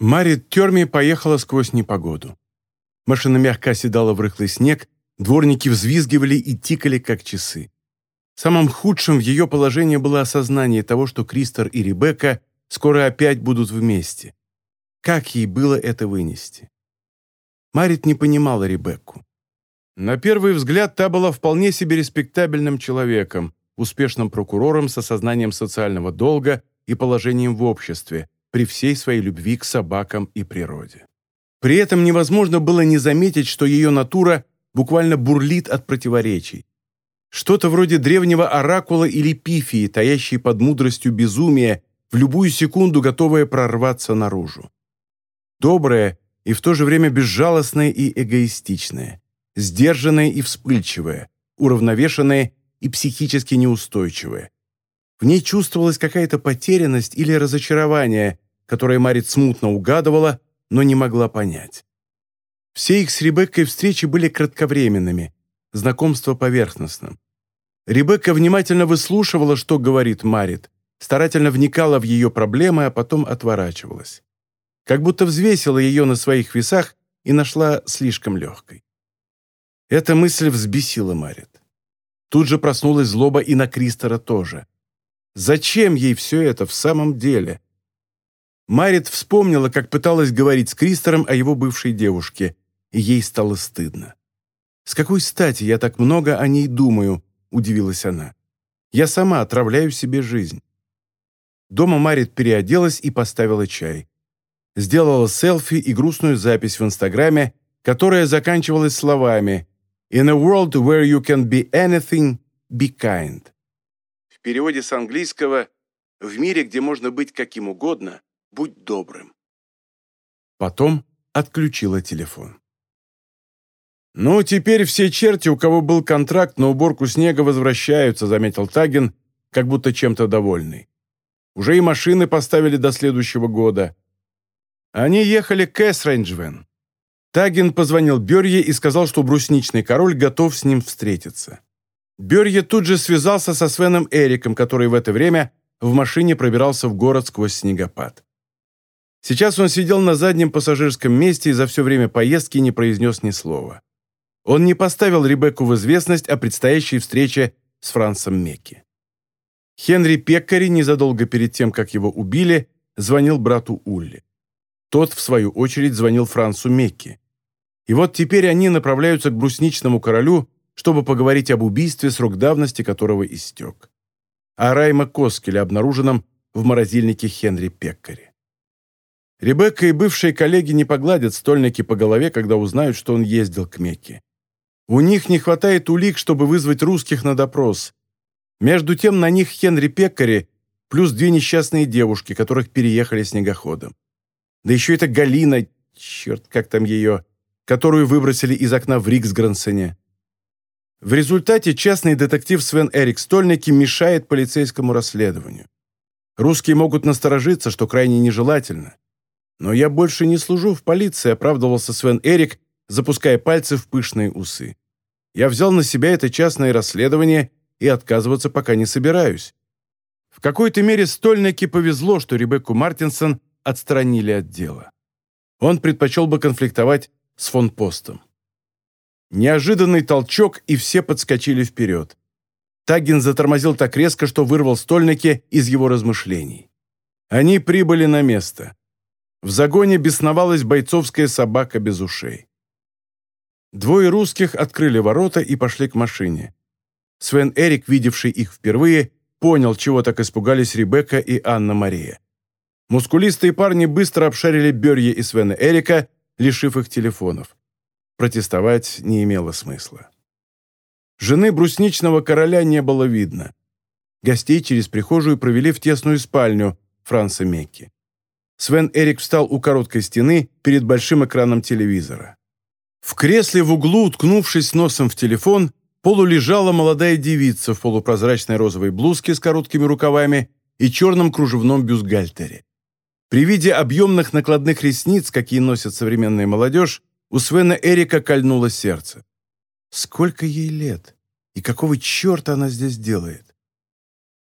Марит Терми поехала сквозь непогоду. Машина мягко оседала в рыхлый снег, дворники взвизгивали и тикали, как часы. Самым худшим в ее положении было осознание того, что Кристор и Ребекка скоро опять будут вместе. Как ей было это вынести? Марит не понимала Ребекку. На первый взгляд та была вполне себе респектабельным человеком, успешным прокурором с осознанием социального долга и положением в обществе, при всей своей любви к собакам и природе. При этом невозможно было не заметить, что ее натура буквально бурлит от противоречий. Что-то вроде древнего оракула или пифии, таящей под мудростью безумия, в любую секунду готовая прорваться наружу. Добрая и в то же время безжалостная и эгоистичная, сдержанная и вспыльчивая, уравновешенная и психически неустойчивая. В ней чувствовалась какая-то потерянность или разочарование, которое Марит смутно угадывала, но не могла понять. Все их с Ребеккой встречи были кратковременными, знакомство поверхностным. Ребекка внимательно выслушивала, что говорит Марит, старательно вникала в ее проблемы, а потом отворачивалась. Как будто взвесила ее на своих весах и нашла слишком легкой. Эта мысль взбесила Марит. Тут же проснулась злоба и на Кристора тоже. Зачем ей все это в самом деле? Марит вспомнила, как пыталась говорить с Кристором о его бывшей девушке, и ей стало стыдно. «С какой стати я так много о ней думаю?» – удивилась она. «Я сама отравляю себе жизнь». Дома Марит переоделась и поставила чай. Сделала селфи и грустную запись в Инстаграме, которая заканчивалась словами «In a world where you can be anything, be kind». В переводе с английского «В мире, где можно быть каким угодно, Будь добрым». Потом отключила телефон. «Ну, теперь все черти, у кого был контракт на уборку снега, возвращаются», заметил Тагин, как будто чем-то довольный. «Уже и машины поставили до следующего года». Они ехали к Эсрейнджвен. Тагин позвонил Берье и сказал, что брусничный король готов с ним встретиться. Берье тут же связался со Свеном Эриком, который в это время в машине пробирался в город сквозь снегопад. Сейчас он сидел на заднем пассажирском месте и за все время поездки не произнес ни слова. Он не поставил Ребекку в известность о предстоящей встрече с Францем Мекки. Хенри Пеккари незадолго перед тем, как его убили, звонил брату Улли. Тот, в свою очередь, звонил Францу Мекки. И вот теперь они направляются к брусничному королю, чтобы поговорить об убийстве, срок давности которого истек. О Райма Коскеле, обнаруженном в морозильнике Хенри Пеккари. Ребекка и бывшие коллеги не погладят стольники по голове, когда узнают, что он ездил к Мекке. У них не хватает улик, чтобы вызвать русских на допрос. Между тем на них Хенри Пеккари плюс две несчастные девушки, которых переехали снегоходом. Да еще это Галина, черт, как там ее, которую выбросили из окна в Риксгрансене. В результате частный детектив Свен Эрик Стольники мешает полицейскому расследованию. Русские могут насторожиться, что крайне нежелательно. «Но я больше не служу в полиции», — оправдывался Свен Эрик, запуская пальцы в пышные усы. «Я взял на себя это частное расследование и отказываться пока не собираюсь». В какой-то мере Стольнике повезло, что Ребекку Мартинсон отстранили от дела. Он предпочел бы конфликтовать с фон Постом. Неожиданный толчок, и все подскочили вперед. Тагин затормозил так резко, что вырвал Стольнике из его размышлений. Они прибыли на место. В загоне бесновалась бойцовская собака без ушей. Двое русских открыли ворота и пошли к машине. Свен Эрик, видевший их впервые, понял, чего так испугались Ребекка и Анна-Мария. Мускулистые парни быстро обшарили Берье и Свена Эрика, лишив их телефонов. Протестовать не имело смысла. Жены брусничного короля не было видно. Гостей через прихожую провели в тесную спальню Франца Мекки. Свен Эрик встал у короткой стены перед большим экраном телевизора. В кресле в углу, уткнувшись носом в телефон, полулежала молодая девица в полупрозрачной розовой блузке с короткими рукавами и черном кружевном бюстгальтере. При виде объемных накладных ресниц, какие носит современная молодежь, у Свена Эрика кольнуло сердце. Сколько ей лет? И какого черта она здесь делает?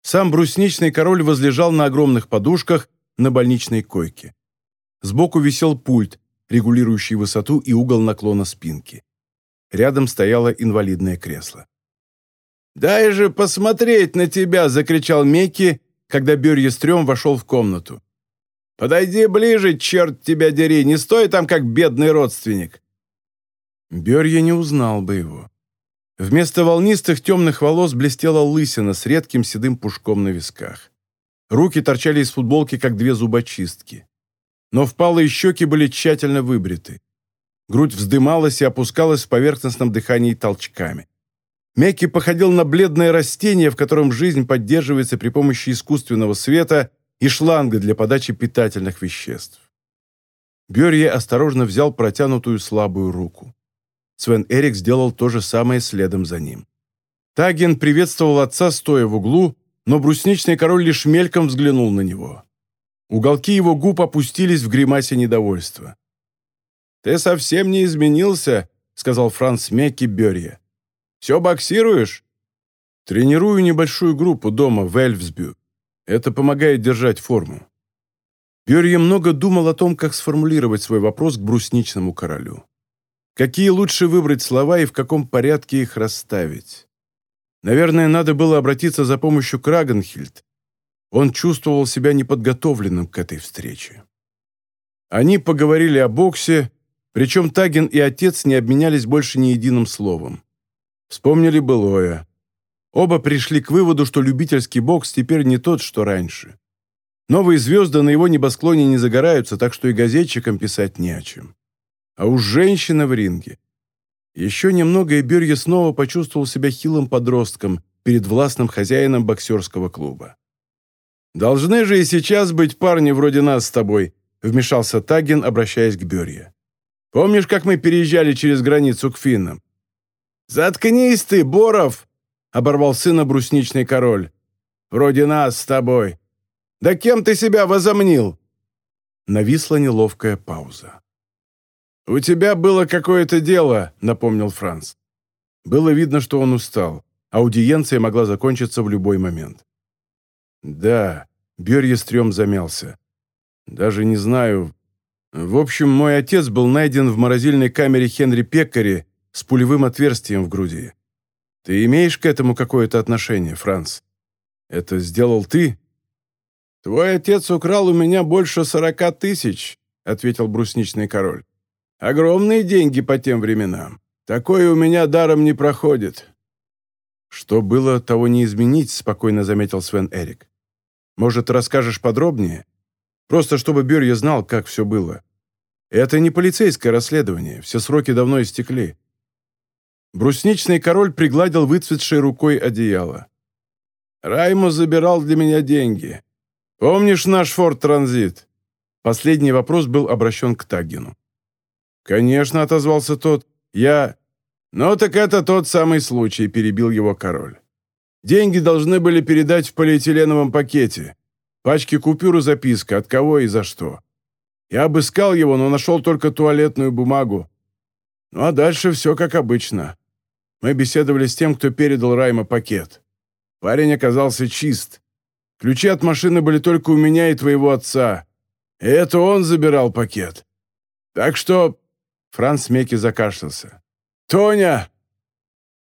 Сам брусничный король возлежал на огромных подушках на больничной койке. Сбоку висел пульт, регулирующий высоту и угол наклона спинки. Рядом стояло инвалидное кресло. «Дай же посмотреть на тебя!» — закричал Мекки, когда Бюрьестрём вошел в комнату. «Подойди ближе, черт тебя дери, не стой там, как бедный родственник!» Берье не узнал бы его. Вместо волнистых темных волос блестела лысина с редким седым пушком на висках. Руки торчали из футболки, как две зубочистки. Но впалые щеки были тщательно выбриты. Грудь вздымалась и опускалась в поверхностном дыхании толчками. Мекки походил на бледное растение, в котором жизнь поддерживается при помощи искусственного света и шланга для подачи питательных веществ. Берье осторожно взял протянутую слабую руку. Свен Эрик сделал то же самое следом за ним. Таген приветствовал отца, стоя в углу, но брусничный король лишь мельком взглянул на него. Уголки его губ опустились в гримасе недовольства. «Ты совсем не изменился», — сказал Франц Мекки Берье. «Все боксируешь?» «Тренирую небольшую группу дома в Эльфсбю. Это помогает держать форму». Берье много думал о том, как сформулировать свой вопрос к брусничному королю. Какие лучше выбрать слова и в каком порядке их расставить? Наверное, надо было обратиться за помощью к Рагенхильд. Он чувствовал себя неподготовленным к этой встрече. Они поговорили о боксе, причем Таген и отец не обменялись больше ни единым словом. Вспомнили былое. Оба пришли к выводу, что любительский бокс теперь не тот, что раньше. Новые звезды на его небосклоне не загораются, так что и газетчикам писать не о чем. А уж женщина в ринге. Еще немного, и Берье снова почувствовал себя хилым подростком перед властным хозяином боксерского клуба. «Должны же и сейчас быть парни вроде нас с тобой», вмешался Таген, обращаясь к Берье. Помнишь, как мы переезжали через границу к финнам?» «Заткнись ты, Боров!» — оборвал сына брусничный король. «Вроде нас с тобой. Да кем ты себя возомнил?» Нависла неловкая пауза. «У тебя было какое-то дело», — напомнил Франц. Было видно, что он устал. Аудиенция могла закончиться в любой момент. «Да», — Берьестрем замялся. «Даже не знаю, в общем, мой отец был найден в морозильной камере Хенри Пеккари с пулевым отверстием в груди. Ты имеешь к этому какое-то отношение, Франц? Это сделал ты? Твой отец украл у меня больше сорока тысяч, ответил брусничный король. Огромные деньги по тем временам. Такое у меня даром не проходит. Что было, того не изменить, спокойно заметил Свен Эрик. Может, расскажешь подробнее? Просто чтобы Берья знал, как все было. Это не полицейское расследование, все сроки давно истекли. Брусничный король пригладил выцветшей рукой одеяло. «Раймо забирал для меня деньги. Помнишь наш Форд Транзит?» Последний вопрос был обращен к Таггину. «Конечно», — отозвался тот. «Я...» «Ну так это тот самый случай», — перебил его король. «Деньги должны были передать в полиэтиленовом пакете. Пачки купюр и записка, от кого и за что. Я обыскал его, но нашел только туалетную бумагу. Ну а дальше все как обычно. Мы беседовали с тем, кто передал Райма пакет. Парень оказался чист. Ключи от машины были только у меня и твоего отца. И это он забирал пакет. Так что...» Франц Мекки закашлялся. «Тоня!»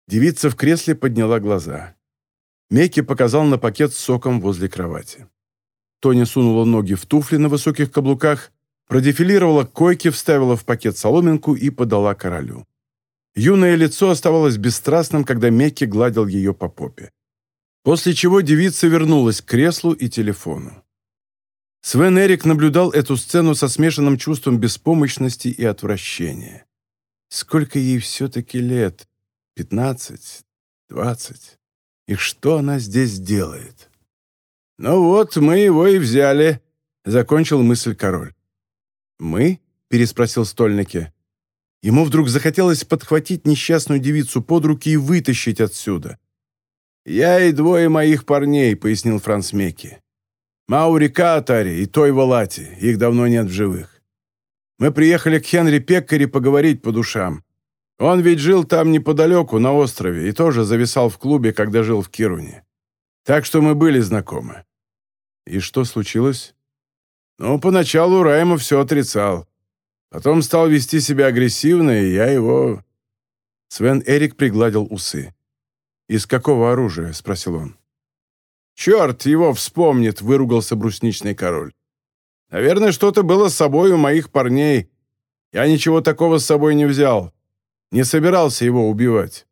Девица в кресле подняла глаза. Мекки показал на пакет с соком возле кровати. Тоня сунула ноги в туфли на высоких каблуках, продефилировала к койке, вставила в пакет соломинку и подала королю. Юное лицо оставалось бесстрастным, когда Мекки гладил ее по попе. После чего девица вернулась к креслу и телефону. Свен Эрик наблюдал эту сцену со смешанным чувством беспомощности и отвращения. Сколько ей все-таки лет? Пятнадцать? Двадцать? И что она здесь делает? «Ну вот, мы его и взяли», — закончил мысль король. «Мы?» — переспросил Стольники. Ему вдруг захотелось подхватить несчастную девицу под руки и вытащить отсюда. «Я и двое моих парней», — пояснил Франц Мекки. «Маури Катари и Той Валати, их давно нет в живых. Мы приехали к Хенри Пеккари поговорить по душам. Он ведь жил там неподалеку, на острове, и тоже зависал в клубе, когда жил в Кируне. Так что мы были знакомы. И что случилось? Но поначалу Райма все отрицал. Потом стал вести себя агрессивно, и я его...» Свен Эрик пригладил усы. «Из какого оружия?» — спросил он. «Черт его вспомнит!» — выругался брусничный король. «Наверное, что-то было с собой у моих парней. Я ничего такого с собой не взял. Не собирался его убивать.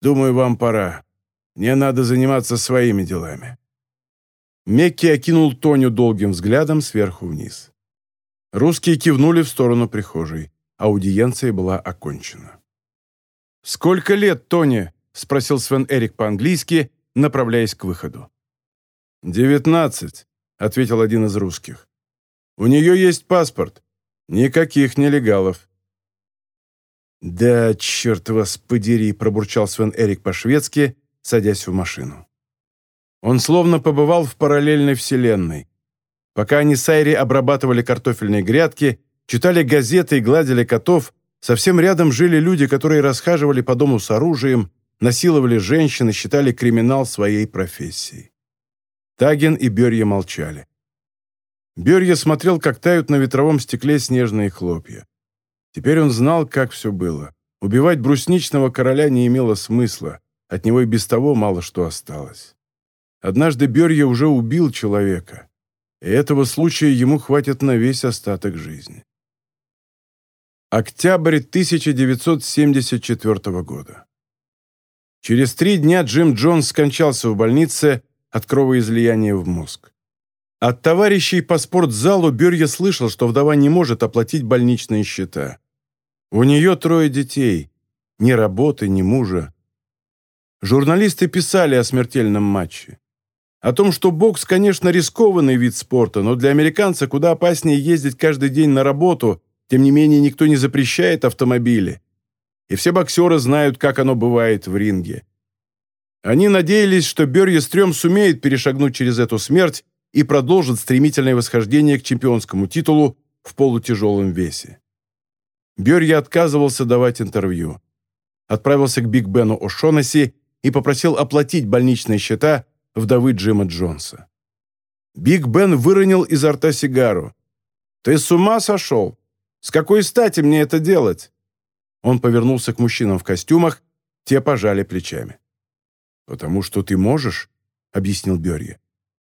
Думаю, вам пора. Мне надо заниматься своими делами». Мекки окинул Тоню долгим взглядом сверху вниз. Русские кивнули в сторону прихожей. Аудиенция была окончена. «Сколько лет, Тони?» — спросил Свен Эрик по-английски, направляясь к выходу. «Девятнадцать», — ответил один из русских. «У нее есть паспорт. Никаких нелегалов». «Да, черт вас подери», — пробурчал Свен Эрик по-шведски, садясь в машину. Он словно побывал в параллельной вселенной. Пока они с Айри обрабатывали картофельные грядки, читали газеты и гладили котов, совсем рядом жили люди, которые расхаживали по дому с оружием, насиловали женщин и считали криминал своей профессией. Таген и Берья молчали. Берья смотрел, как тают на ветровом стекле снежные хлопья. Теперь он знал, как все было. Убивать брусничного короля не имело смысла, от него и без того мало что осталось. Однажды Берья уже убил человека, и этого случая ему хватит на весь остаток жизни. Октябрь 1974 года. Через три дня Джим Джонс скончался в больнице от кровоизлияния в мозг. От товарищей по спортзалу Берья слышал, что вдова не может оплатить больничные счета. У нее трое детей, ни работы, ни мужа. Журналисты писали о смертельном матче. О том, что бокс, конечно, рискованный вид спорта, но для американца куда опаснее ездить каждый день на работу, тем не менее никто не запрещает автомобили. И все боксеры знают, как оно бывает в ринге. Они надеялись, что Берье Стрём сумеет перешагнуть через эту смерть и продолжит стремительное восхождение к чемпионскому титулу в полутяжелом весе. Берье отказывался давать интервью. Отправился к Биг Бену О'Шонесси и попросил оплатить больничные счета вдовы Джима Джонса. Биг Бен выронил изо рта сигару. «Ты с ума сошел? С какой стати мне это делать?» Он повернулся к мужчинам в костюмах, те пожали плечами. «Потому что ты можешь», — объяснил Берье.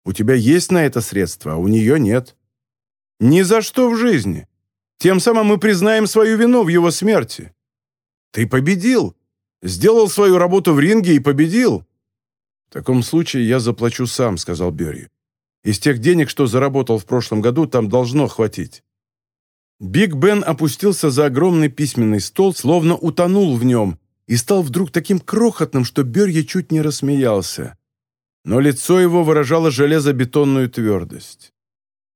У тебя есть на это средства, а у нее нет. Ни за что в жизни. Тем самым мы признаем свою вину в его смерти. Ты победил. Сделал свою работу в ринге и победил. В таком случае я заплачу сам, сказал Берри. Из тех денег, что заработал в прошлом году, там должно хватить. Биг Бен опустился за огромный письменный стол, словно утонул в нем, и стал вдруг таким крохотным, что Берье чуть не рассмеялся но лицо его выражало железобетонную твердость.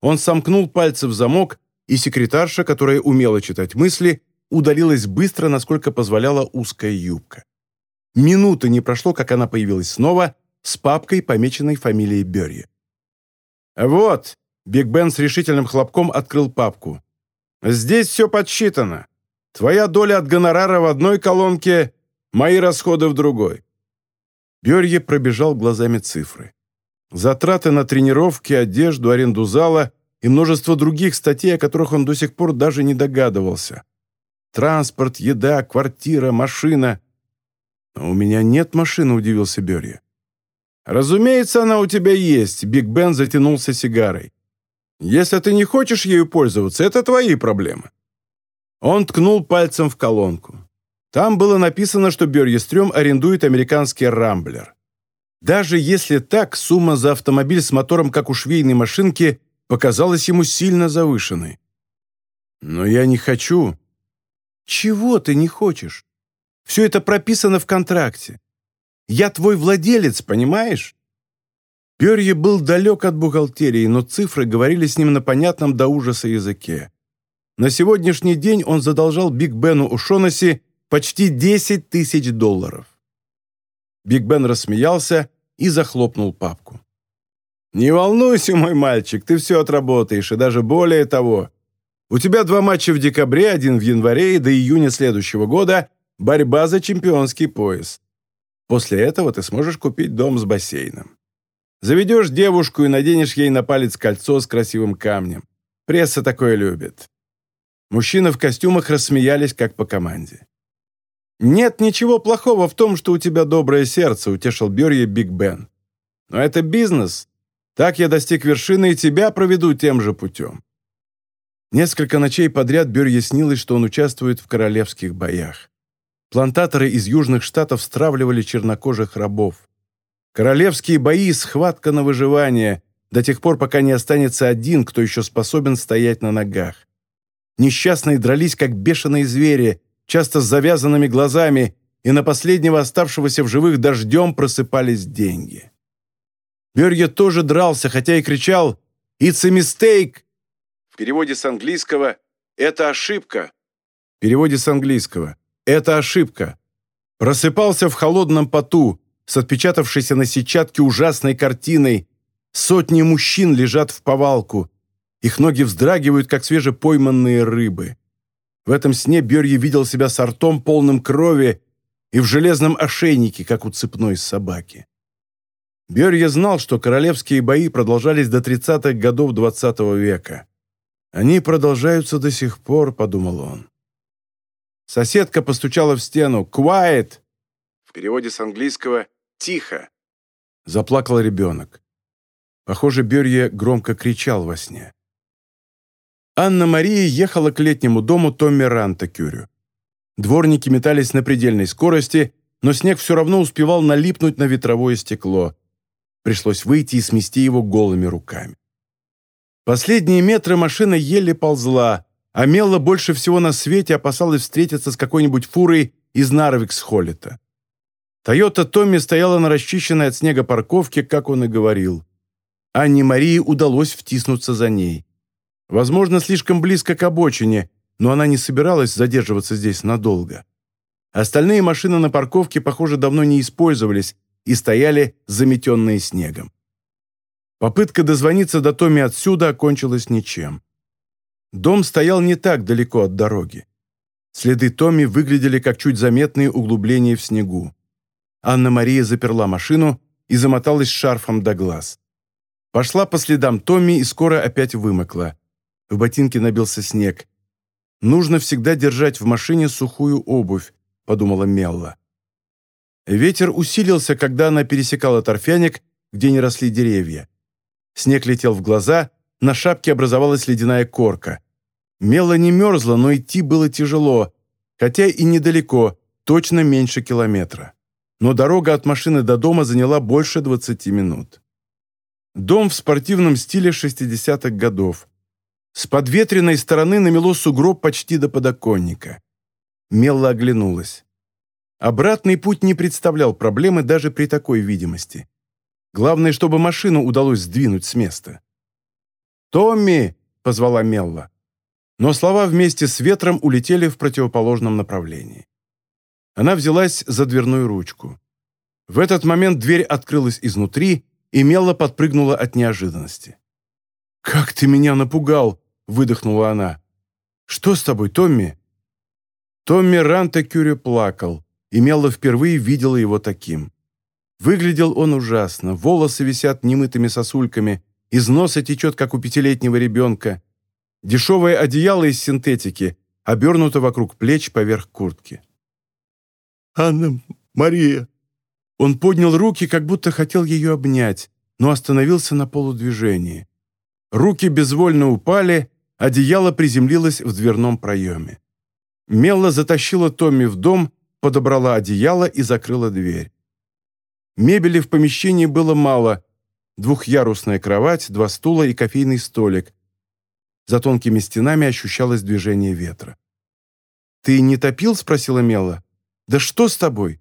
Он сомкнул пальцы в замок, и секретарша, которая умела читать мысли, удалилась быстро, насколько позволяла узкая юбка. Минуты не прошло, как она появилась снова с папкой, помеченной фамилией Берри. «Вот», — Биг Бен с решительным хлопком открыл папку. «Здесь все подсчитано. Твоя доля от гонорара в одной колонке, мои расходы в другой. Берье пробежал глазами цифры. Затраты на тренировки, одежду, аренду зала и множество других статей, о которых он до сих пор даже не догадывался. Транспорт, еда, квартира, машина. «Но у меня нет машины», — удивился Берье. «Разумеется, она у тебя есть», — Биг Бен затянулся сигарой. «Если ты не хочешь ею пользоваться, это твои проблемы». Он ткнул пальцем в колонку. Там было написано, что Бёрьестрём арендует американский «Рамблер». Даже если так, сумма за автомобиль с мотором, как у швейной машинки, показалась ему сильно завышенной. «Но я не хочу». «Чего ты не хочешь? Все это прописано в контракте. Я твой владелец, понимаешь?» Перье был далек от бухгалтерии, но цифры говорили с ним на понятном до ужаса языке. На сегодняшний день он задолжал Биг Бену О'Шонесси Почти 10 тысяч долларов. Биг Бен рассмеялся и захлопнул папку. «Не волнуйся, мой мальчик, ты все отработаешь, и даже более того. У тебя два матча в декабре, один в январе и до июня следующего года борьба за чемпионский пояс. После этого ты сможешь купить дом с бассейном. Заведешь девушку и наденешь ей на палец кольцо с красивым камнем. Пресса такое любит». Мужчины в костюмах рассмеялись, как по команде. «Нет ничего плохого в том, что у тебя доброе сердце», — утешил Берье Биг Бен. «Но это бизнес. Так я достиг вершины и тебя проведу тем же путем». Несколько ночей подряд Берье снилось, что он участвует в королевских боях. Плантаторы из южных штатов стравливали чернокожих рабов. Королевские бои – схватка на выживание, до тех пор, пока не останется один, кто еще способен стоять на ногах. Несчастные дрались, как бешеные звери, часто с завязанными глазами, и на последнего оставшегося в живых дождем просыпались деньги. Берге тоже дрался, хотя и кричал «It's a mistake!» В переводе с английского «Это ошибка». В переводе с английского «Это ошибка». Просыпался в холодном поту, с отпечатавшейся на сетчатке ужасной картиной. Сотни мужчин лежат в повалку. Их ноги вздрагивают, как свежепойманные рыбы. В этом сне Берье видел себя с ртом, полным крови, и в железном ошейнике, как у цепной собаки. Берье знал, что королевские бои продолжались до 30-х годов XX -го века. «Они продолжаются до сих пор», — подумал он. Соседка постучала в стену. «Quiet!» В переводе с английского Тихо!» Заплакал ребенок. Похоже, Берье громко кричал во сне. Анна-Мария ехала к летнему дому Томми Ранта-Кюрю. Дворники метались на предельной скорости, но снег все равно успевал налипнуть на ветровое стекло. Пришлось выйти и смести его голыми руками. Последние метры машина еле ползла, а Мелла больше всего на свете опасалась встретиться с какой-нибудь фурой из Нарвикс-Холлета. Тойота Томми стояла на расчищенной от снега парковке, как он и говорил. Анне Марии удалось втиснуться за ней. Возможно, слишком близко к обочине, но она не собиралась задерживаться здесь надолго. Остальные машины на парковке, похоже, давно не использовались и стояли заметенные снегом. Попытка дозвониться до Томми отсюда окончилась ничем. Дом стоял не так далеко от дороги. Следы Томми выглядели как чуть заметные углубления в снегу. Анна-Мария заперла машину и замоталась шарфом до глаз. Пошла по следам Томми и скоро опять вымокла. В ботинке набился снег. «Нужно всегда держать в машине сухую обувь», — подумала Мелла. Ветер усилился, когда она пересекала торфяник, где не росли деревья. Снег летел в глаза, на шапке образовалась ледяная корка. Мелла не мерзла, но идти было тяжело, хотя и недалеко, точно меньше километра но дорога от машины до дома заняла больше 20 минут. Дом в спортивном стиле 60-х годов. С подветренной стороны намело сугроб почти до подоконника. Мелла оглянулась. Обратный путь не представлял проблемы даже при такой видимости. Главное, чтобы машину удалось сдвинуть с места. «Томми!» — позвала Мелла. Но слова вместе с ветром улетели в противоположном направлении. Она взялась за дверную ручку. В этот момент дверь открылась изнутри, и Мелла подпрыгнула от неожиданности. «Как ты меня напугал!» — выдохнула она. «Что с тобой, Томми?» Томми Ранта Кюри плакал, и Мелла впервые видела его таким. Выглядел он ужасно, волосы висят немытыми сосульками, из носа течет, как у пятилетнего ребенка. Дешевое одеяло из синтетики, обернуто вокруг плеч поверх куртки. «Анна Мария!» Он поднял руки, как будто хотел ее обнять, но остановился на полудвижении. Руки безвольно упали, одеяло приземлилось в дверном проеме. Мелла затащила Томми в дом, подобрала одеяло и закрыла дверь. Мебели в помещении было мало. Двухъярусная кровать, два стула и кофейный столик. За тонкими стенами ощущалось движение ветра. «Ты не топил?» — спросила Мелла. «Да что с тобой?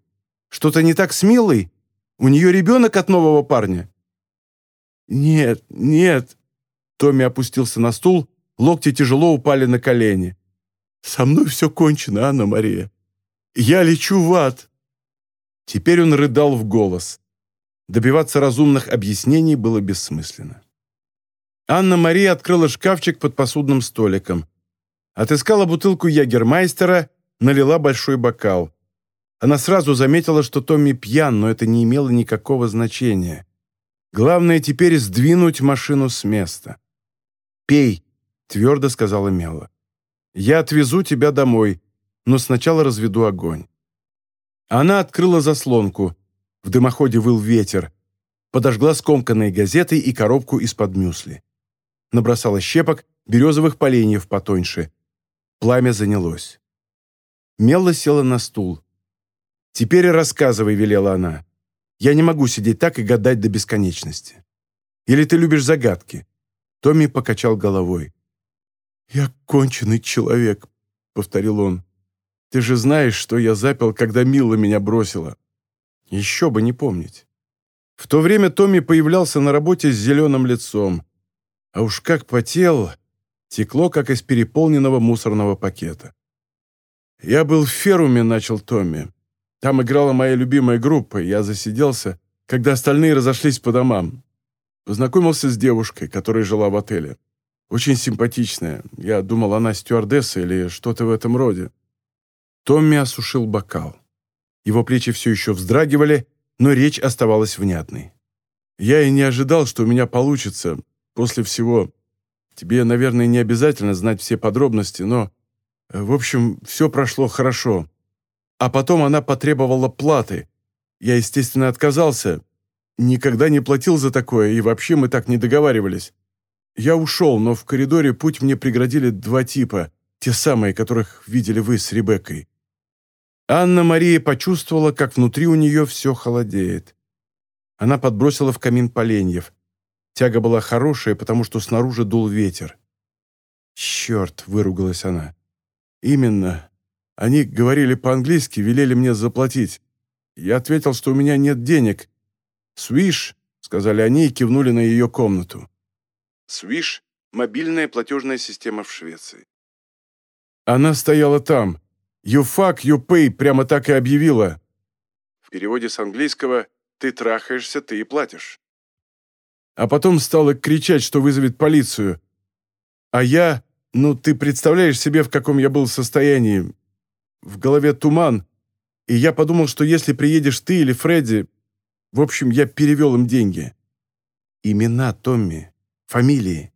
Что-то не так с Милой? У нее ребенок от нового парня?» «Нет, нет». Томми опустился на стул, локти тяжело упали на колени. «Со мной все кончено, Анна-Мария. Я лечу в ад». Теперь он рыдал в голос. Добиваться разумных объяснений было бессмысленно. Анна-Мария открыла шкафчик под посудным столиком. Отыскала бутылку ягермайстера, налила большой бокал. Она сразу заметила, что Томми пьян, но это не имело никакого значения. Главное теперь сдвинуть машину с места. «Пей», — твердо сказала Мелла. «Я отвезу тебя домой, но сначала разведу огонь». Она открыла заслонку. В дымоходе выл ветер. Подожгла скомканные газеты и коробку из-под мюсли. Набросала щепок, березовых поленьев потоньше. Пламя занялось. Мелла села на стул. «Теперь рассказывай», — велела она. «Я не могу сидеть так и гадать до бесконечности. Или ты любишь загадки?» Томми покачал головой. «Я конченый человек», — повторил он. «Ты же знаешь, что я запил, когда Мила меня бросила. Еще бы не помнить». В то время Томми появлялся на работе с зеленым лицом. А уж как потел, текло, как из переполненного мусорного пакета. «Я был в Феруме», — начал Томми. «Там играла моя любимая группа, я засиделся, когда остальные разошлись по домам. Познакомился с девушкой, которая жила в отеле. Очень симпатичная. Я думал, она стюардесса или что-то в этом роде». Томми осушил бокал. Его плечи все еще вздрагивали, но речь оставалась внятной. «Я и не ожидал, что у меня получится после всего. Тебе, наверное, не обязательно знать все подробности, но в общем, все прошло хорошо. А потом она потребовала платы. Я, естественно, отказался. Никогда не платил за такое, и вообще мы так не договаривались. Я ушел, но в коридоре путь мне преградили два типа, те самые, которых видели вы с Ребеккой. Анна-Мария почувствовала, как внутри у нее все холодеет. Она подбросила в камин поленьев. Тяга была хорошая, потому что снаружи дул ветер. «Черт!» — выругалась она. «Именно. Они говорили по-английски, велели мне заплатить. Я ответил, что у меня нет денег. «Свиш», — сказали они и кивнули на ее комнату. «Свиш» — мобильная платежная система в Швеции. Она стояла там. «You fuck, you pay» прямо так и объявила. В переводе с английского «ты трахаешься, ты и платишь». А потом стала кричать, что вызовет полицию. А я ну, ты представляешь себе, в каком я был состоянии. В голове туман. И я подумал, что если приедешь ты или Фредди... В общем, я перевел им деньги. Имена Томми. Фамилии.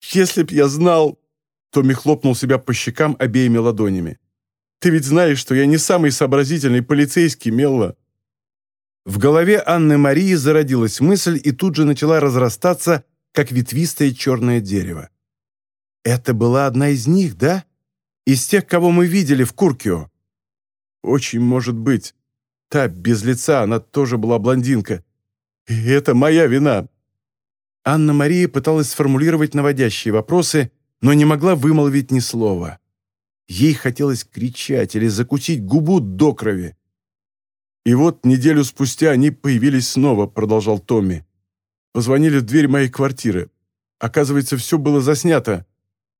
Если б я знал... Томми хлопнул себя по щекам обеими ладонями. «Ты ведь знаешь, что я не самый сообразительный полицейский, Мелла». В голове Анны Марии зародилась мысль и тут же начала разрастаться, как ветвистое черное дерево. «Это была одна из них, да? Из тех, кого мы видели в Куркио?» «Очень может быть. Та без лица, она тоже была блондинка. И это моя вина». Анна-Мария пыталась сформулировать наводящие вопросы, но не могла вымолвить ни слова. Ей хотелось кричать или закусить губу до крови. «И вот неделю спустя они появились снова», — продолжал Томми. «Позвонили в дверь моей квартиры. Оказывается, все было заснято.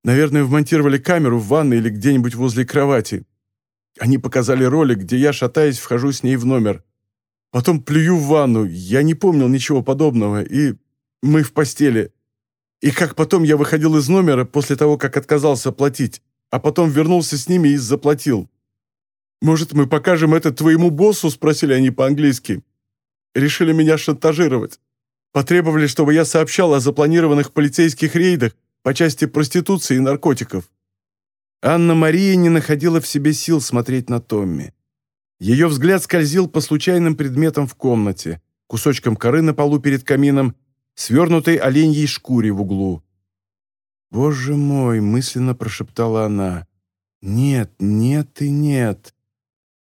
Наверное, вмонтировали камеру в ванной или где-нибудь возле кровати. Они показали ролик, где я, шатаясь, вхожу с ней в номер. Потом плюю в ванну, я не помнил ничего подобного, и мы в постели. И как потом я выходил из номера после того, как отказался платить, а потом вернулся с ними и заплатил. «Может, мы покажем это твоему боссу?» – спросили они по-английски. Решили меня шантажировать. Потребовали, чтобы я сообщал о запланированных полицейских рейдах, по части проституции и наркотиков. Анна-Мария не находила в себе сил смотреть на Томми. Ее взгляд скользил по случайным предметам в комнате, кусочкам коры на полу перед камином, свернутой оленьей шкуре в углу. «Боже мой!» — мысленно прошептала она. «Нет, нет и нет».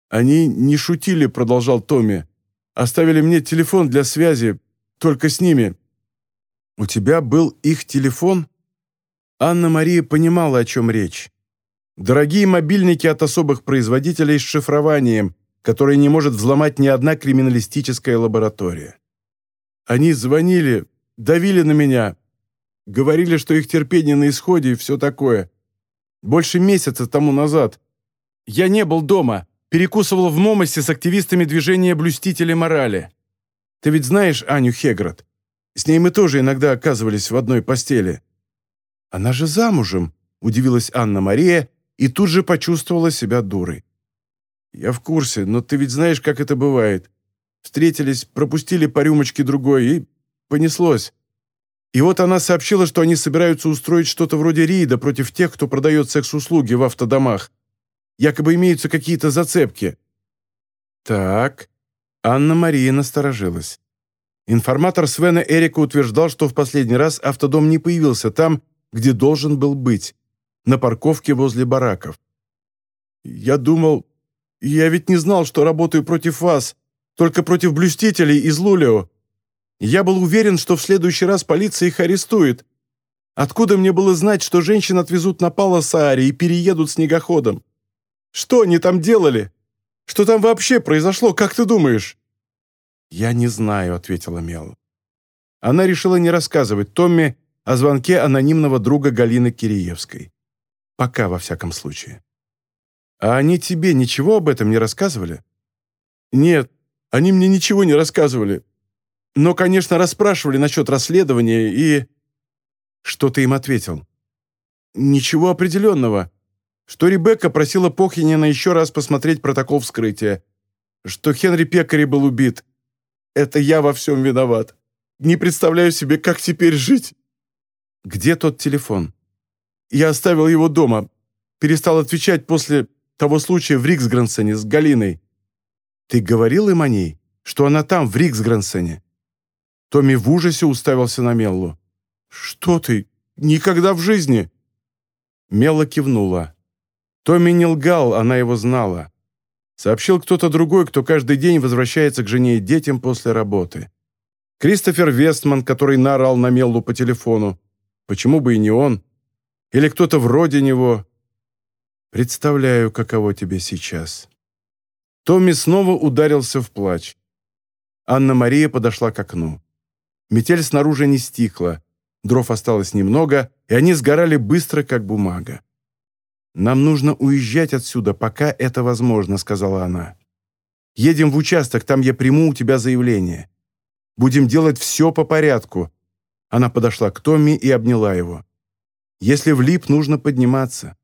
«Они не шутили», — продолжал Томми. «Оставили мне телефон для связи, только с ними». «У тебя был их телефон?» Анна-Мария понимала, о чем речь. Дорогие мобильники от особых производителей с шифрованием, которые не может взломать ни одна криминалистическая лаборатория. Они звонили, давили на меня, говорили, что их терпение на исходе и все такое. Больше месяца тому назад. Я не был дома, перекусывал в Момосе с активистами движения «Блюстители морали». Ты ведь знаешь Аню Хеград? С ней мы тоже иногда оказывались в одной постели. «Она же замужем!» – удивилась Анна-Мария и тут же почувствовала себя дурой. «Я в курсе, но ты ведь знаешь, как это бывает. Встретились, пропустили по рюмочке другой и понеслось. И вот она сообщила, что они собираются устроить что-то вроде рейда против тех, кто продает секс-услуги в автодомах. Якобы имеются какие-то зацепки. Так, Анна-Мария насторожилась. Информатор Свена Эрика утверждал, что в последний раз автодом не появился там, где должен был быть, на парковке возле бараков. «Я думал... Я ведь не знал, что работаю против вас, только против блюстителей из Лулио. Я был уверен, что в следующий раз полиция их арестует. Откуда мне было знать, что женщин отвезут на Паласааре и переедут снегоходом? Что они там делали? Что там вообще произошло, как ты думаешь?» «Я не знаю», — ответила Мел. Она решила не рассказывать Томми о звонке анонимного друга Галины Киреевской. Пока, во всяком случае. «А они тебе ничего об этом не рассказывали?» «Нет, они мне ничего не рассказывали. Но, конечно, расспрашивали насчет расследования и...» «Что ты им ответил?» «Ничего определенного. Что Ребекка просила Похинина еще раз посмотреть протокол вскрытия. Что Хенри Пекари был убит. Это я во всем виноват. Не представляю себе, как теперь жить». «Где тот телефон?» «Я оставил его дома. Перестал отвечать после того случая в Риксгрансене с Галиной. Ты говорил им о ней, что она там, в Риксгрансене?» Томми в ужасе уставился на Меллу. «Что ты? Никогда в жизни!» Мелла кивнула. Томми не лгал, она его знала. Сообщил кто-то другой, кто каждый день возвращается к жене и детям после работы. Кристофер Вестман, который наорал на Меллу по телефону. Почему бы и не он? Или кто-то вроде него? Представляю, каково тебе сейчас. Томми снова ударился в плач. Анна-Мария подошла к окну. Метель снаружи не стихла, дров осталось немного, и они сгорали быстро, как бумага. «Нам нужно уезжать отсюда, пока это возможно», — сказала она. «Едем в участок, там я приму у тебя заявление. Будем делать все по порядку». Она подошла к Томми и обняла его. «Если влип, нужно подниматься.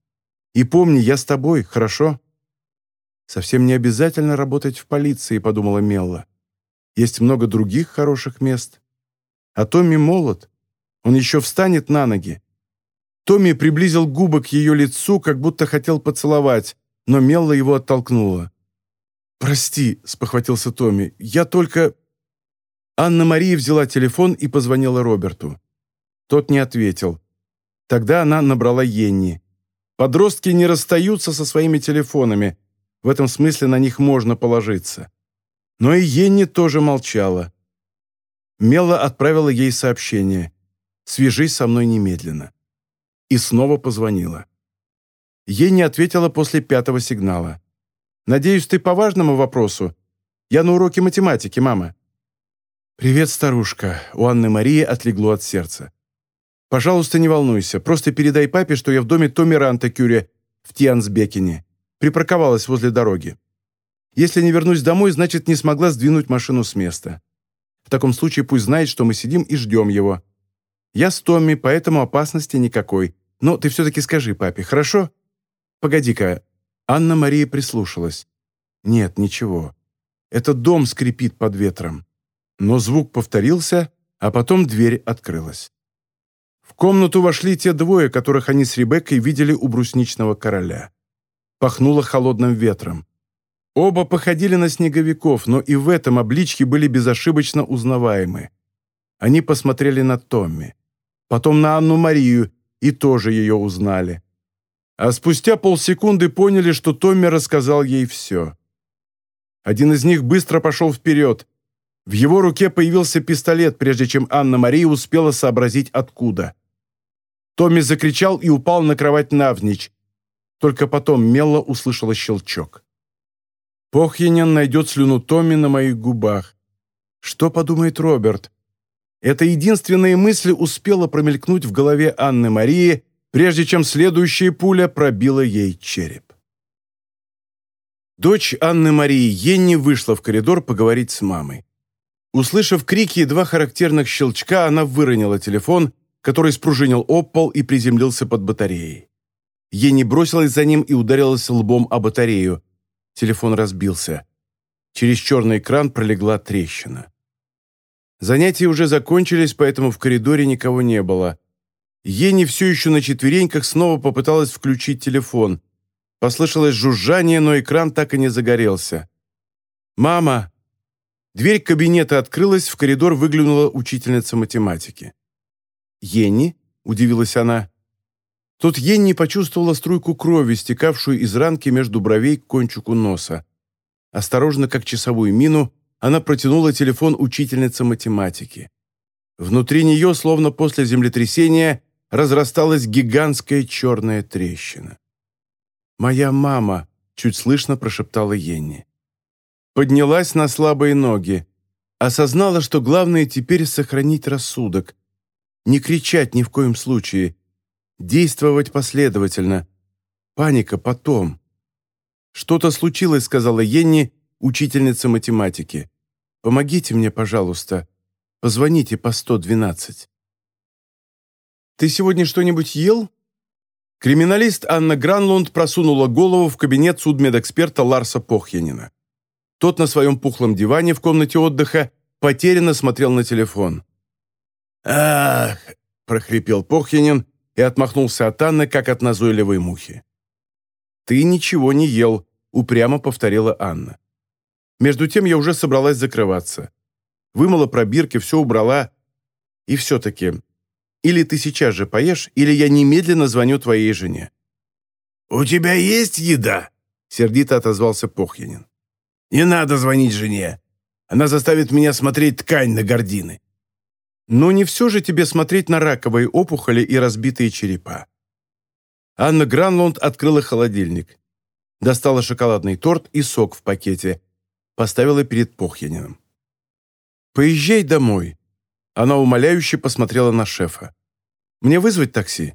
И помни, я с тобой, хорошо?» «Совсем не обязательно работать в полиции», — подумала Мелла. «Есть много других хороших мест. А Томми молод. Он еще встанет на ноги». Томми приблизил губы к ее лицу, как будто хотел поцеловать, но Мелла его оттолкнула. «Прости», — спохватился Томми, — «я только...» Анна-Мария взяла телефон и позвонила Роберту. Тот не ответил. Тогда она набрала Йенни. Подростки не расстаются со своими телефонами, в этом смысле на них можно положиться. Но и Енни тоже молчала. Мела отправила ей сообщение. «Свяжись со мной немедленно». И снова позвонила. Енни ответила после пятого сигнала. «Надеюсь, ты по важному вопросу? Я на уроке математики, мама». «Привет, старушка», — у Анны Марии отлегло от сердца. «Пожалуйста, не волнуйся, просто передай папе, что я в доме Томми Ранта-Кюре в Тиансбекене. Припарковалась возле дороги. Если не вернусь домой, значит, не смогла сдвинуть машину с места. В таком случае пусть знает, что мы сидим и ждем его. Я с Томми, поэтому опасности никакой. Но ты все-таки скажи папе, хорошо? Погоди-ка. Анна-Мария прислушалась. Нет, ничего. Этот дом скрипит под ветром. Но звук повторился, а потом дверь открылась. В комнату вошли те двое, которых они с Ребеккой видели у брусничного короля пахнуло холодным ветром. Оба походили на снеговиков, но и в этом обличье были безошибочно узнаваемы. Они посмотрели на Томми, потом на Анну-Марию и тоже ее узнали. А спустя полсекунды поняли, что Томми рассказал ей все. Один из них быстро пошел вперед. В его руке появился пистолет, прежде чем Анна-Мария успела сообразить, откуда. Томми закричал и упал на кровать навзничь. Только потом Мелла услышала щелчок. Похьянен найдет слюну Томми на моих губах. Что подумает Роберт? Эта единственная мысль успела промелькнуть в голове Анны Марии, прежде чем следующая пуля пробила ей череп. Дочь Анны Марии Йенни вышла в коридор поговорить с мамой. Услышав крики и два характерных щелчка, она выронила телефон, который спружинил об пол и приземлился под батареей. Ени бросилась за ним и ударилась лбом о батарею. Телефон разбился. Через черный экран пролегла трещина. Занятия уже закончились, поэтому в коридоре никого не было. Ени все еще на четвереньках снова попыталась включить телефон. Послышалось жужжание, но экран так и не загорелся. «Мама!» Дверь кабинета открылась, в коридор выглянула учительница математики. «Енни?» – удивилась она. Тут Енни почувствовала струйку крови, стекавшую из ранки между бровей к кончику носа. Осторожно, как часовую мину, она протянула телефон учительнице математики. Внутри нее, словно после землетрясения, разрасталась гигантская черная трещина. «Моя мама», — чуть слышно прошептала Енни. Поднялась на слабые ноги. Осознала, что главное теперь сохранить рассудок. Не кричать ни в коем случае. Действовать последовательно. Паника потом. «Что-то случилось», — сказала Енни, учительница математики. «Помогите мне, пожалуйста. Позвоните по 112». «Ты сегодня что-нибудь ел?» Криминалист Анна Гранлунд просунула голову в кабинет судмедэксперта Ларса Похьянина. Тот на своем пухлом диване в комнате отдыха потерянно смотрел на телефон. «Ах!» – прохрипел Похьянин и отмахнулся от Анны, как от назойливой мухи. «Ты ничего не ел», – упрямо повторила Анна. Между тем я уже собралась закрываться. Вымыла пробирки, все убрала. И все-таки, или ты сейчас же поешь, или я немедленно звоню твоей жене». «У тебя есть еда?» – сердито отозвался Похьянин. «Не надо звонить жене. Она заставит меня смотреть ткань на гордины». «Но не все же тебе смотреть на раковые опухоли и разбитые черепа». Анна Гранлунд открыла холодильник. Достала шоколадный торт и сок в пакете. Поставила перед Похьянином. «Поезжай домой. Она умоляюще посмотрела на шефа. «Мне вызвать такси?»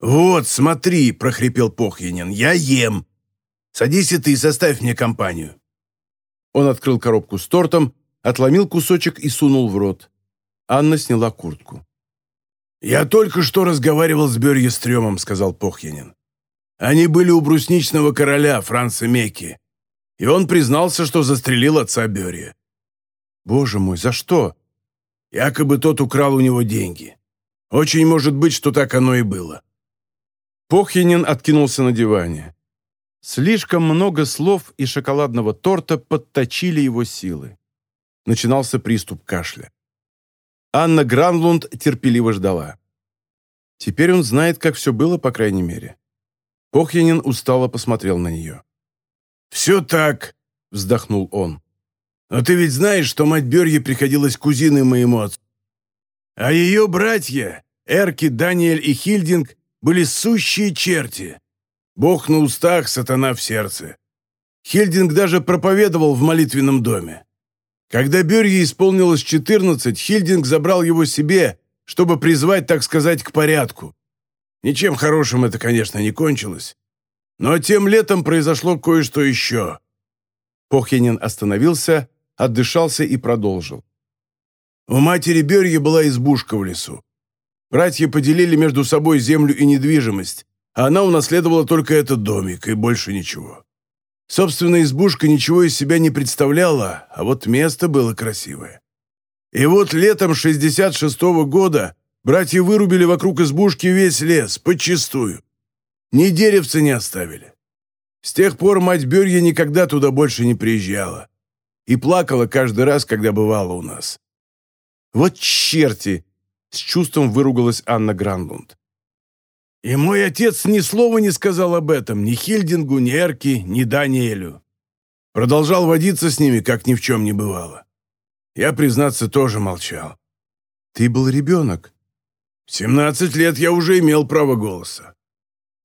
«Вот, смотри», — прохрипел Похьянин, — «я ем. Садись и ты, составь мне компанию». Он открыл коробку с тортом, отломил кусочек и сунул в рот. Анна сняла куртку. «Я только что разговаривал с Берьестрёмом», — сказал Похьянин. «Они были у брусничного короля Франца Мекки, и он признался, что застрелил отца Берия». «Боже мой, за что?» Якобы тот украл у него деньги. Очень может быть, что так оно и было. Похьянин откинулся на диване. Слишком много слов и шоколадного торта подточили его силы. Начинался приступ кашля. Анна Гранлунд терпеливо ждала. Теперь он знает, как все было, по крайней мере. Похьянин устало посмотрел на нее. «Все так», — вздохнул он. Но ты ведь знаешь, что мать Берье приходилась кузиной моему отцу. А ее братья, Эрки, Даниэль и Хильдинг, были сущие черти. Бог на устах, сатана в сердце. Хильдинг даже проповедовал в молитвенном доме. Когда Берье исполнилось 14, Хильдинг забрал его себе, чтобы призвать, так сказать, к порядку. Ничем хорошим это, конечно, не кончилось. Но тем летом произошло кое-что еще. Похьянин остановился, отдышался и продолжил. У матери Берья была избушка в лесу. Братья поделили между собой землю и недвижимость, она унаследовала только этот домик и больше ничего. Собственно, избушка ничего из себя не представляла, а вот место было красивое. И вот летом 66-го года братья вырубили вокруг избушки весь лес, подчистую. Ни деревца не оставили. С тех пор мать Берья никогда туда больше не приезжала и плакала каждый раз, когда бывала у нас. «Вот черти!» — с чувством выругалась Анна Гранлунд. И мой отец ни слова не сказал об этом ни Хильдингу, ни Эрке, ни Даниэлю. Продолжал водиться с ними, как ни в чем не бывало. Я, признаться, тоже молчал. Ты был ребенок. В 17 лет я уже имел право голоса.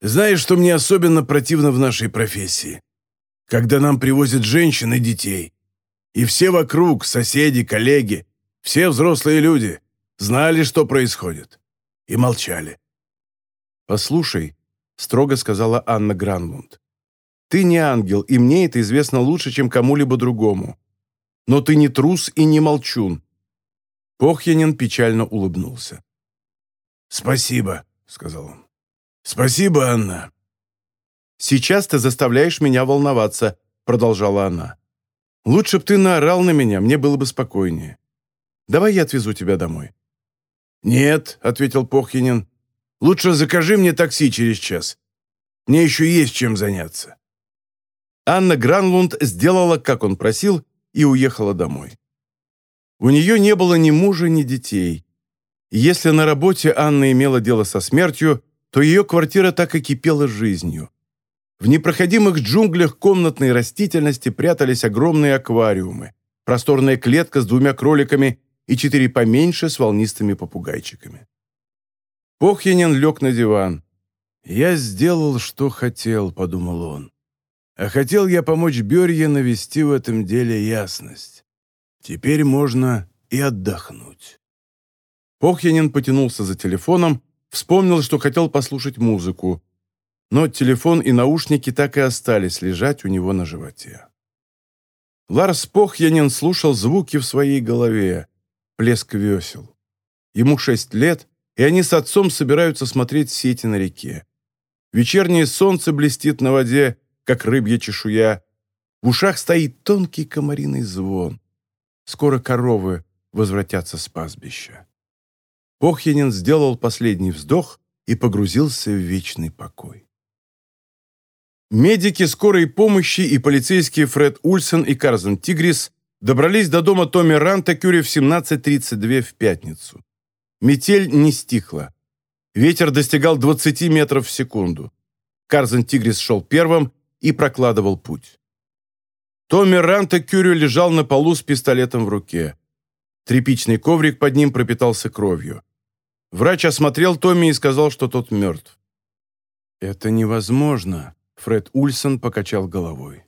Знаешь, что мне особенно противно в нашей профессии? Когда нам привозят женщин и детей, и все вокруг, соседи, коллеги, все взрослые люди, знали, что происходит, и молчали. «Послушай», — строго сказала Анна Гранлунд, «ты не ангел, и мне это известно лучше, чем кому-либо другому. Но ты не трус и не молчун». Похьянин печально улыбнулся. «Спасибо», — сказал он. «Спасибо, Анна». «Сейчас ты заставляешь меня волноваться», — продолжала она. Лучше б ты наорал на меня, мне было бы спокойнее. Давай я отвезу тебя домой». «Нет», — ответил Похьянин. «Лучше закажи мне такси через час. Мне еще есть чем заняться». Анна Гранлунд сделала, как он просил, и уехала домой. У нее не было ни мужа, ни детей. Если на работе Анна имела дело со смертью, то ее квартира так и кипела жизнью. В непроходимых джунглях комнатной растительности прятались огромные аквариумы, просторная клетка с двумя кроликами и четыре поменьше с волнистыми попугайчиками. Похьянин лег на диван. «Я сделал, что хотел», — подумал он. «А хотел я помочь Берье навести в этом деле ясность. Теперь можно и отдохнуть». Похьянин потянулся за телефоном, вспомнил, что хотел послушать музыку, но телефон и наушники так и остались лежать у него на животе. Ларс Похьянин слушал звуки в своей голове, плеск весел. Ему шесть лет, и они с отцом собираются смотреть сети на реке. Вечернее солнце блестит на воде, как рыбья чешуя. В ушах стоит тонкий комариный звон. Скоро коровы возвратятся с пастбища. Похьянин сделал последний вздох и погрузился в вечный покой. Медики скорой помощи и полицейские Фред Ульсен и Карзен Тигрис добрались до дома Томми Ранта Кюри в 17.32 в пятницу. Метель не стихла. Ветер достигал 20 метров в секунду. Карзен Тигрис шел первым и прокладывал путь. Томми Ранта Кюри лежал на полу с пистолетом в руке. Тряпичный коврик под ним пропитался кровью. Врач осмотрел Томми и сказал, что тот мертв. «Это невозможно», — Фред Ульсон покачал головой.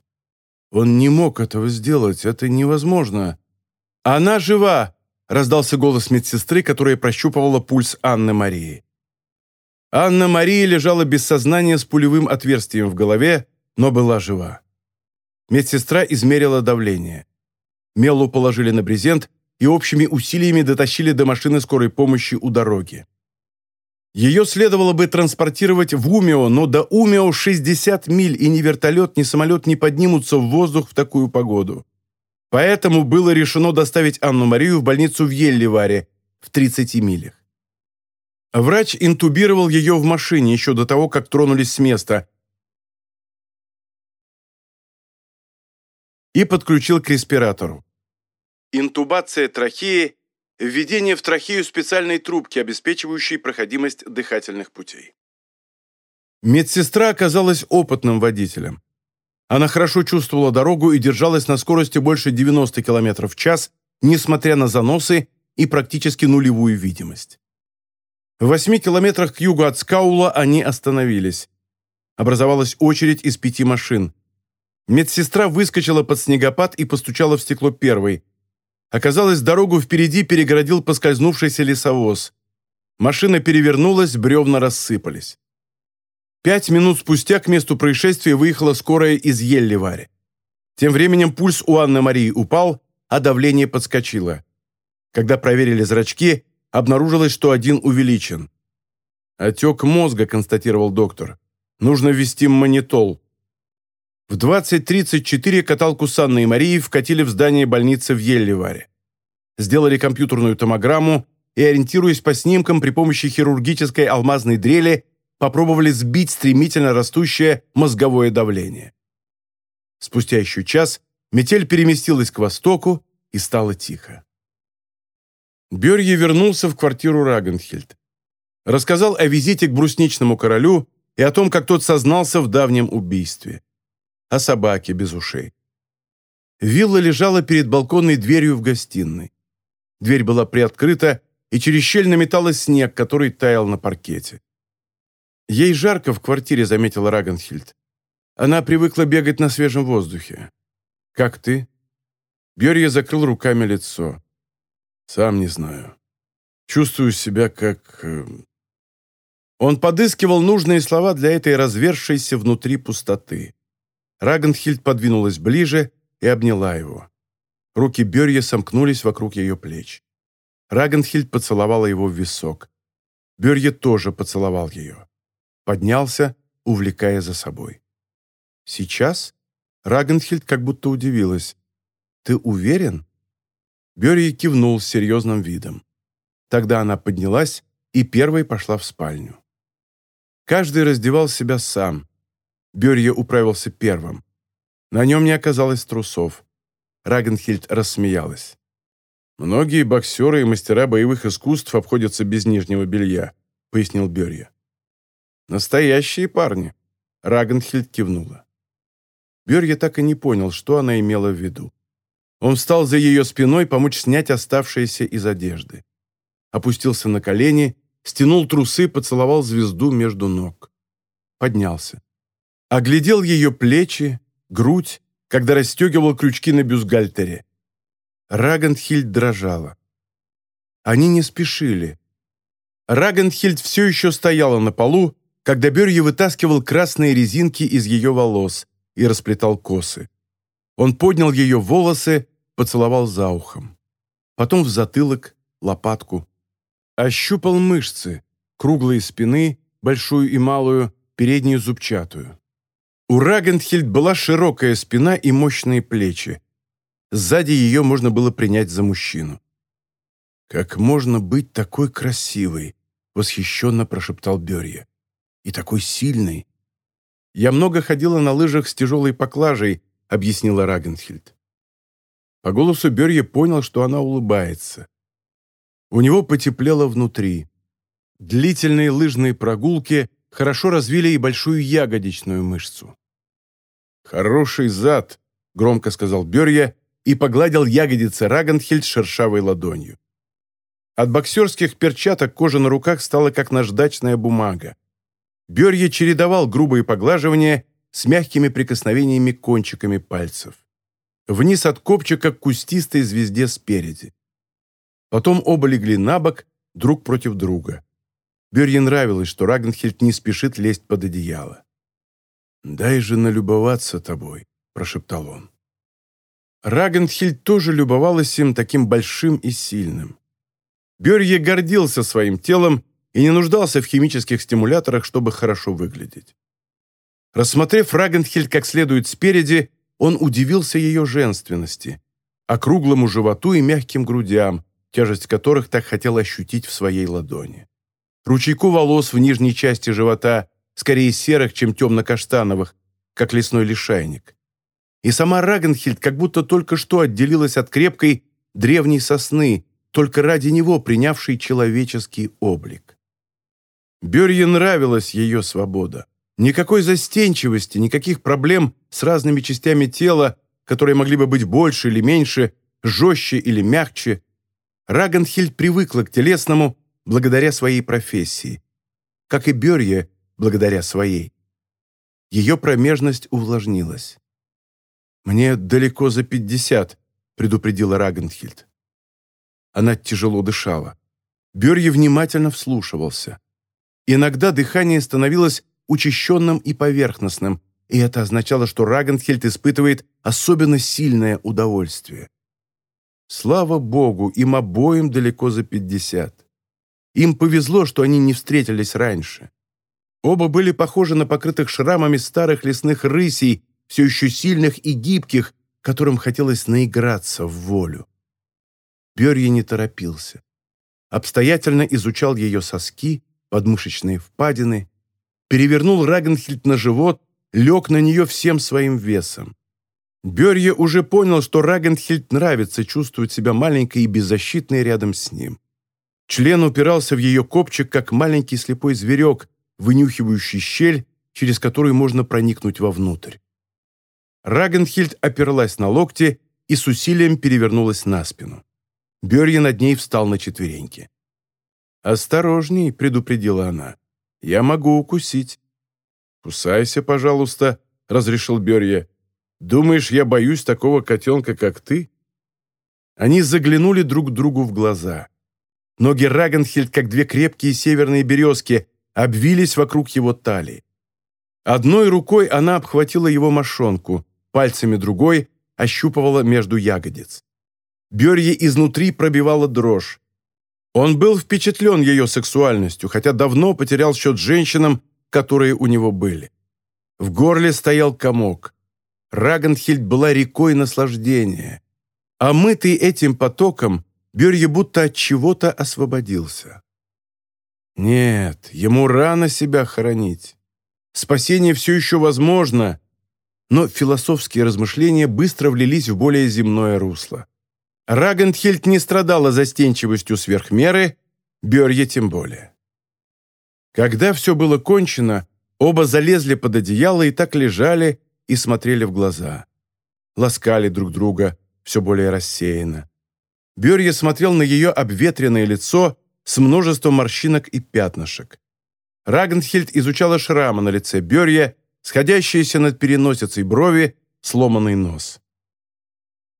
Он не мог этого сделать, это невозможно. Она жива, раздался голос медсестры, которая прощупывала пульс Анны Марии. Анна Мария лежала без сознания с пулевым отверстием в голове, но была жива. Медсестра измерила давление. Меллу положили на брезент и общими усилиями дотащили до машины скорой помощи у дороги. Ее следовало бы транспортировать в Умео, но до Умео 60 миль, и ни вертолет, ни самолет не поднимутся в воздух в такую погоду. Поэтому было решено доставить Анну-Марию в больницу в Елливаре, в 30 милях. Врач интубировал ее в машине еще до того, как тронулись с места, и подключил к респиратору. Интубация трахеи Введение в трахею специальной трубки, обеспечивающей проходимость дыхательных путей. Медсестра оказалась опытным водителем. Она хорошо чувствовала дорогу и держалась на скорости больше 90 км в час, несмотря на заносы и практически нулевую видимость. В восьми километрах к югу от Скаула они остановились. Образовалась очередь из пяти машин. Медсестра выскочила под снегопад и постучала в стекло первой – Оказалось, дорогу впереди перегородил поскользнувшийся лесовоз. Машина перевернулась, бревна рассыпались. Пять минут спустя к месту происшествия выехала скорая из Елливари. Тем временем пульс у Анны Марии упал, а давление подскочило. Когда проверили зрачки, обнаружилось, что один увеличен. «Отек мозга», — констатировал доктор. «Нужно ввести манитол». В 20.34 каталку с Анной Марией вкатили в здание больницы в Елливаре. Сделали компьютерную томограмму и, ориентируясь по снимкам при помощи хирургической алмазной дрели, попробовали сбить стремительно растущее мозговое давление. Спустя еще час метель переместилась к востоку и стало тихо. Берье вернулся в квартиру Рагенхильд. Рассказал о визите к брусничному королю и о том, как тот сознался в давнем убийстве о собаке без ушей. Вилла лежала перед балконной дверью в гостиной. Дверь была приоткрыта, и через щель наметалась снег, который таял на паркете. Ей жарко в квартире, заметила Рагенхильд. Она привыкла бегать на свежем воздухе. «Как ты?» Бьерья закрыл руками лицо. «Сам не знаю. Чувствую себя как...» э, Он подыскивал нужные слова для этой развершейся внутри пустоты. Рагенхильд подвинулась ближе и обняла его. Руки Берья сомкнулись вокруг ее плеч. Рагенхильд поцеловала его в висок. Берье тоже поцеловал ее. Поднялся, увлекая за собой. «Сейчас?» Рагенхильд как будто удивилась. «Ты уверен?» Берия кивнул с серьезным видом. Тогда она поднялась и первой пошла в спальню. Каждый раздевал себя сам. Берье управился первым. На нем не оказалось трусов. Рагенхильд рассмеялась. «Многие боксеры и мастера боевых искусств обходятся без нижнего белья», — пояснил Берье. «Настоящие парни», — Рагенхильд кивнула. Берье так и не понял, что она имела в виду. Он встал за ее спиной помочь снять оставшиеся из одежды. Опустился на колени стянул трусы, поцеловал звезду между ног. Поднялся. Оглядел ее плечи, грудь, когда расстегивал крючки на бюстгальтере. Рагандхильд дрожала. Они не спешили. Рагандхильд все еще стояла на полу, когда Берье вытаскивал красные резинки из ее волос и расплетал косы. Он поднял ее волосы, поцеловал за ухом. Потом в затылок, лопатку. Ощупал мышцы, круглые спины, большую и малую, переднюю зубчатую. У Рагенхельд была широкая спина и мощные плечи. Сзади ее можно было принять за мужчину. «Как можно быть такой красивой?» — восхищенно прошептал Берье. «И такой сильной!» «Я много ходила на лыжах с тяжелой поклажей», — объяснила Рагенхельд. По голосу Берье понял, что она улыбается. У него потеплело внутри. Длительные лыжные прогулки хорошо развили и большую ягодичную мышцу. «Хороший зад», — громко сказал Берья и погладил ягодицы Рагенхельд шершавой ладонью. От боксерских перчаток кожа на руках стала как наждачная бумага. Берье чередовал грубые поглаживания с мягкими прикосновениями кончиками пальцев. Вниз от копчика к кустистой звезде спереди. Потом оба легли на бок, друг против друга. Берье нравилось, что Рагнхельд не спешит лезть под одеяло. «Дай же налюбоваться тобой», — прошептал он. Рагенхильд тоже любовалась им таким большим и сильным. Берье гордился своим телом и не нуждался в химических стимуляторах, чтобы хорошо выглядеть. Рассмотрев Рагенхильд как следует спереди, он удивился ее женственности, округлому животу и мягким грудям, тяжесть которых так хотел ощутить в своей ладони. Ручейку волос в нижней части живота, скорее серых, чем темно-каштановых, как лесной лишайник. И сама Рагенхильд как будто только что отделилась от крепкой древней сосны, только ради него принявшей человеческий облик. Берье нравилась ее свобода. Никакой застенчивости, никаких проблем с разными частями тела, которые могли бы быть больше или меньше, жестче или мягче, Рагенхильд привыкла к телесному благодаря своей профессии, как и Берье благодаря своей. Ее промежность увлажнилась. «Мне далеко за пятьдесят», — предупредила Рагенхильд. Она тяжело дышала. Берье внимательно вслушивался. Иногда дыхание становилось учащенным и поверхностным, и это означало, что Рагенхельд испытывает особенно сильное удовольствие. Слава богу, им обоим далеко за пятьдесят. Им повезло, что они не встретились раньше. Оба были похожи на покрытых шрамами старых лесных рысей, все еще сильных и гибких, которым хотелось наиграться в волю. Берье не торопился. Обстоятельно изучал ее соски, подмышечные впадины, перевернул Рагенхильд на живот, лег на нее всем своим весом. Берье уже понял, что Рагенхильд нравится чувствовать себя маленькой и беззащитной рядом с ним. Член упирался в ее копчик, как маленький слепой зверек, вынюхивающий щель, через которую можно проникнуть вовнутрь. Рагенхильд оперлась на локти и с усилием перевернулась на спину. Берье над ней встал на четвереньки. «Осторожней», — предупредила она. «Я могу укусить». «Кусайся, пожалуйста», — разрешил Берье. Думаешь, я боюсь такого котенка, как ты?» Они заглянули друг другу в глаза. Ноги Рагенхельд, как две крепкие северные березки, обвились вокруг его талии. Одной рукой она обхватила его мошонку, пальцами другой ощупывала между ягодиц. Берье изнутри пробивала дрожь. Он был впечатлен ее сексуальностью, хотя давно потерял счет женщинам, которые у него были. В горле стоял комок. Рагенхильд была рекой наслаждения. Омытый этим потоком, Берье будто от чего-то освободился. Нет, ему рано себя хоронить. Спасение все еще возможно, но философские размышления быстро влились в более земное русло. Рагентхельд не страдала застенчивостью сверх меры, Берье тем более. Когда все было кончено, оба залезли под одеяло и так лежали и смотрели в глаза. Ласкали друг друга все более рассеянно. Берье смотрел на ее обветренное лицо с множеством морщинок и пятнышек. Рагнхильд изучала шрамы на лице Берья, сходящиеся над переносицей брови, сломанный нос.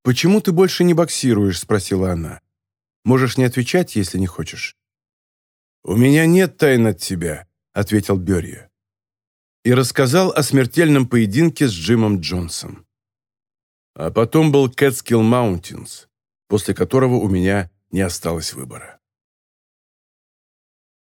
«Почему ты больше не боксируешь?» – спросила она. «Можешь не отвечать, если не хочешь». «У меня нет тайн от тебя», — ответил Берья. И рассказал о смертельном поединке с Джимом Джонсом. А потом был Кэтскилл Маунтинс, после которого у меня не осталось выбора.